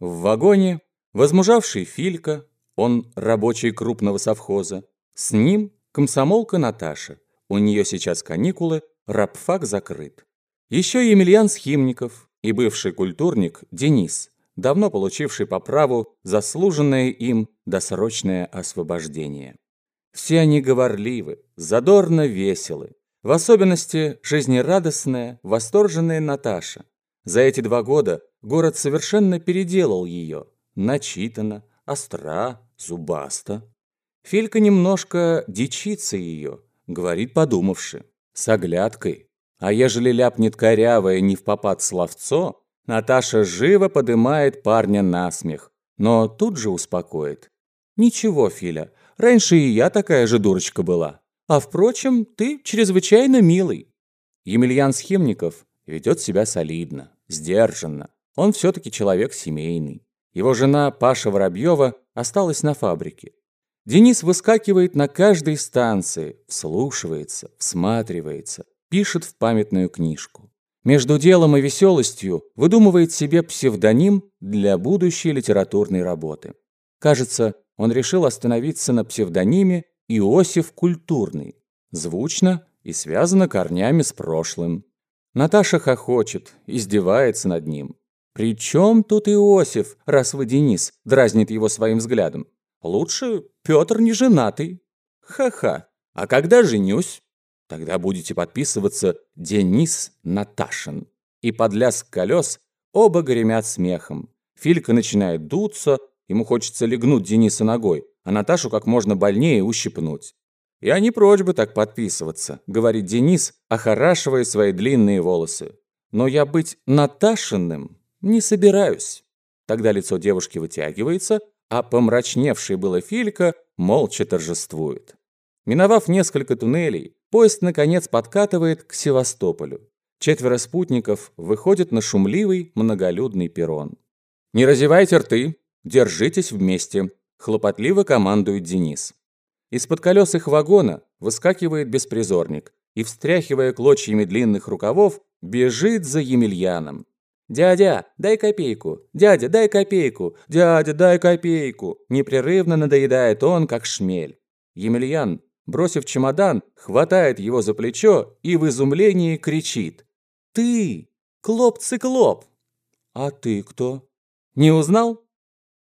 В вагоне возмужавший Филька, он рабочий крупного совхоза, с ним комсомолка Наташа. У нее сейчас каникулы, рабфак закрыт. Еще Емельян Схимников и бывший культурник Денис, давно получивший по праву заслуженное им досрочное освобождение. Все они говорливы, задорно веселы. В особенности жизнерадостная, восторженная Наташа. За эти два года город совершенно переделал ее. Начитана, остра, зубаста. Филька немножко дичится ее, говорит подумавши, с оглядкой. А ежели ляпнет корявое не в попад словцо, Наташа живо подымает парня на смех, но тут же успокоит. «Ничего, Филя, раньше и я такая же дурочка была. А впрочем, ты чрезвычайно милый». Емельян Схемников ведет себя солидно, сдержанно. Он все-таки человек семейный. Его жена Паша Воробьева осталась на фабрике. Денис выскакивает на каждой станции, вслушивается, всматривается, пишет в памятную книжку. Между делом и веселостью выдумывает себе псевдоним для будущей литературной работы. Кажется, он решил остановиться на псевдониме Иосиф Культурный. Звучно и связано корнями с прошлым. Наташа хохочет, издевается над ним. «При чем тут Иосиф, раз вы Денис?» – дразнит его своим взглядом. «Лучше Петр не женатый». «Ха-ха. А когда женюсь?» Тогда будете подписываться «Денис Наташин». И под лязг колес оба гремят смехом. Филька начинает дуться, ему хочется легнуть Дениса ногой, а Наташу как можно больнее ущипнуть. «Я не прочь бы так подписываться», — говорит Денис, охорашивая свои длинные волосы. «Но я быть Наташиным не собираюсь». Тогда лицо девушки вытягивается, а помрачневший было Филька молча торжествует. Миновав несколько туннелей, поезд наконец подкатывает к Севастополю. Четверо спутников выходят на шумливый многолюдный перрон. «Не разевайте рты, держитесь вместе», – хлопотливо командует Денис. Из-под колес их вагона выскакивает беспризорник и, встряхивая клочьями длинных рукавов, бежит за Емельяном. «Дядя, дай копейку! Дядя, дай копейку! Дядя, дай копейку!» Непрерывно надоедает он, как шмель. Емельян бросив чемодан, хватает его за плечо и в изумлении кричит. «Ты! Клоп-циклоп!» «А ты кто?» «Не узнал?»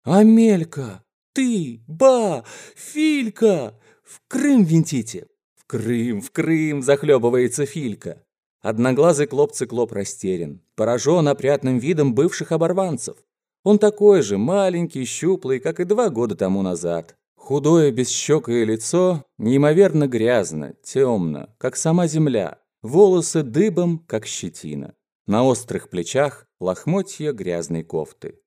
«Амелька! Ты! Ба! Филька! В Крым винтите!» «В Крым, в Крым!» – захлебывается Филька. Одноглазый клоп-циклоп растерян, поражен опрятным видом бывших оборванцев. Он такой же, маленький, щуплый, как и два года тому назад. Худое бесщекое лицо неимоверно грязно, темно, как сама земля, волосы дыбом, как щетина. На острых плечах лохмотья грязной кофты.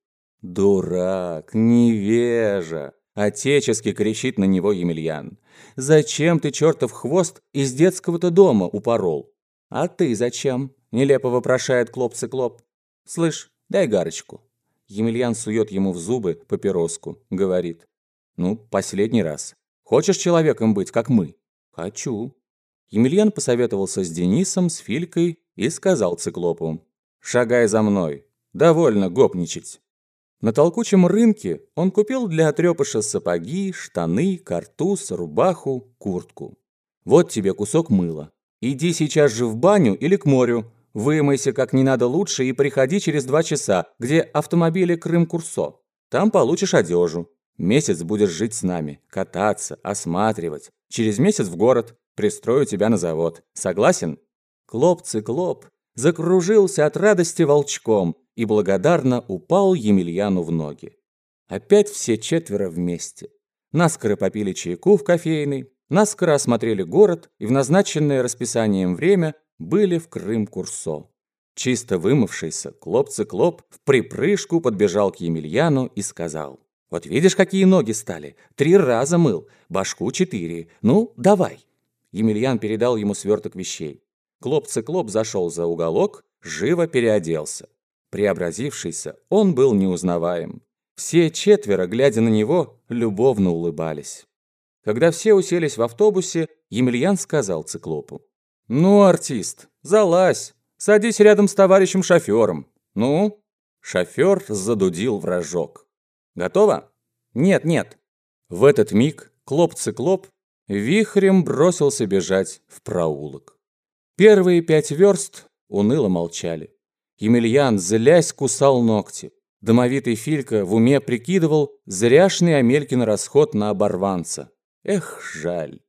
«Дурак, невежа!» – отечески кричит на него Емельян. «Зачем ты, чертов хвост, из детского-то дома упорол?» «А ты зачем?» – нелепо вопрошает Клоп-циклоп. «Слышь, дай гарочку». Емельян сует ему в зубы папироску, говорит. «Ну, последний раз. Хочешь человеком быть, как мы?» «Хочу». Емельян посоветовался с Денисом, с Филькой и сказал циклопу. «Шагай за мной. Довольно гопничать». На толкучем рынке он купил для отрепыша сапоги, штаны, картуз, рубаху, куртку. «Вот тебе кусок мыла. Иди сейчас же в баню или к морю. Вымойся как не надо лучше и приходи через два часа, где автомобили Крым-Курсо. Там получишь одежу. Месяц будешь жить с нами, кататься, осматривать. Через месяц в город. Пристрою тебя на завод. Согласен?» Клоп-циклоп закружился от радости волчком и благодарно упал Емельяну в ноги. Опять все четверо вместе. Наскоро попили чайку в кофейной, наскоро осмотрели город и в назначенное расписанием время были в Крым-Курсо. Чисто вымывшийся Клоп-циклоп в припрыжку подбежал к Емельяну и сказал. Вот видишь, какие ноги стали. Три раза мыл, башку четыре. Ну, давай. Емельян передал ему сверток вещей. Клоп-циклоп зашел за уголок, живо переоделся. Преобразившийся, он был неузнаваем. Все четверо, глядя на него, любовно улыбались. Когда все уселись в автобусе, Емельян сказал циклопу. «Ну, артист, залазь, садись рядом с товарищем шофером. Ну, Шофер задудил в рожок. «Готово?» «Нет, нет». В этот миг Клоп-циклоп вихрем бросился бежать в проулок. Первые пять верст уныло молчали. Емельян, злясь, кусал ногти. Домовитый Филька в уме прикидывал зряшный Амелькин расход на оборванца. Эх, жаль.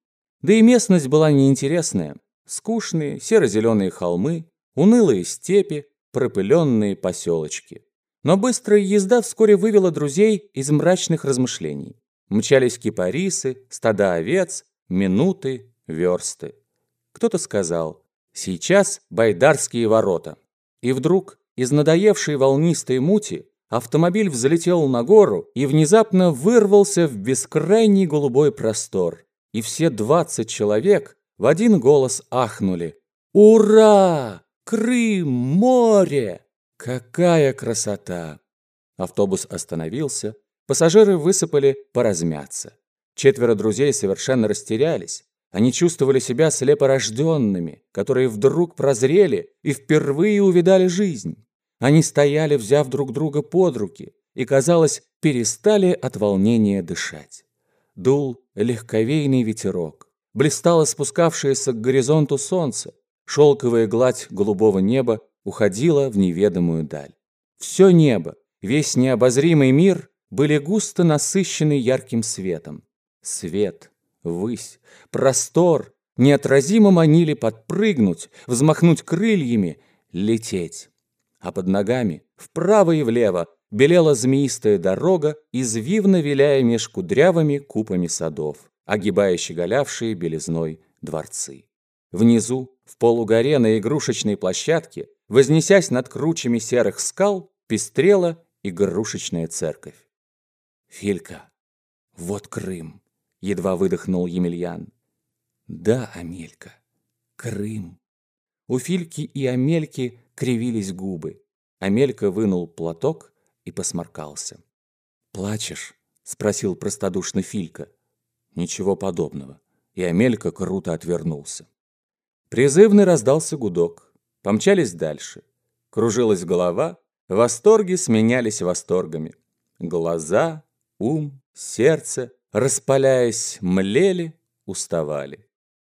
Да и местность была неинтересная. Скучные серо-зеленые холмы, унылые степи, пропыленные поселочки. Но быстрая езда вскоре вывела друзей из мрачных размышлений. Мчались кипарисы, стада овец, минуты, версты. Кто-то сказал «Сейчас байдарские ворота». И вдруг из надоевшей волнистой мути автомобиль взлетел на гору и внезапно вырвался в бескрайний голубой простор. И все двадцать человек в один голос ахнули. «Ура! Крым! Море! Какая красота!» Автобус остановился, пассажиры высыпали поразмяться. Четверо друзей совершенно растерялись. Они чувствовали себя слепорожденными, которые вдруг прозрели и впервые увидали жизнь. Они стояли, взяв друг друга под руки, и, казалось, перестали от волнения дышать. Дул легковейный ветерок, блистало спускавшееся к горизонту солнце, шелковая гладь голубого неба уходила в неведомую даль. Все небо, весь необозримый мир были густо насыщены ярким светом. Свет, высь, простор неотразимо манили подпрыгнуть, взмахнуть крыльями, лететь. А под ногами, вправо и влево, белела змеистая дорога, извивно виляя меж кудрявыми купами садов, огибая щеголявшие белизной дворцы. Внизу, в полугоре на игрушечной площадке, вознесясь над кручами серых скал, пестрела игрушечная церковь. Филька, вот Крым. Едва выдохнул Емельян. Да, Амелька, Крым. У Фильки и Амельки кривились губы. Амелька вынул платок и посморкался. «Плачешь?» — спросил простодушно Филька. Ничего подобного. И Амелька круто отвернулся. Призывный раздался гудок. Помчались дальше. Кружилась голова, восторги сменялись восторгами. Глаза, ум, сердце распаляясь, млели, уставали.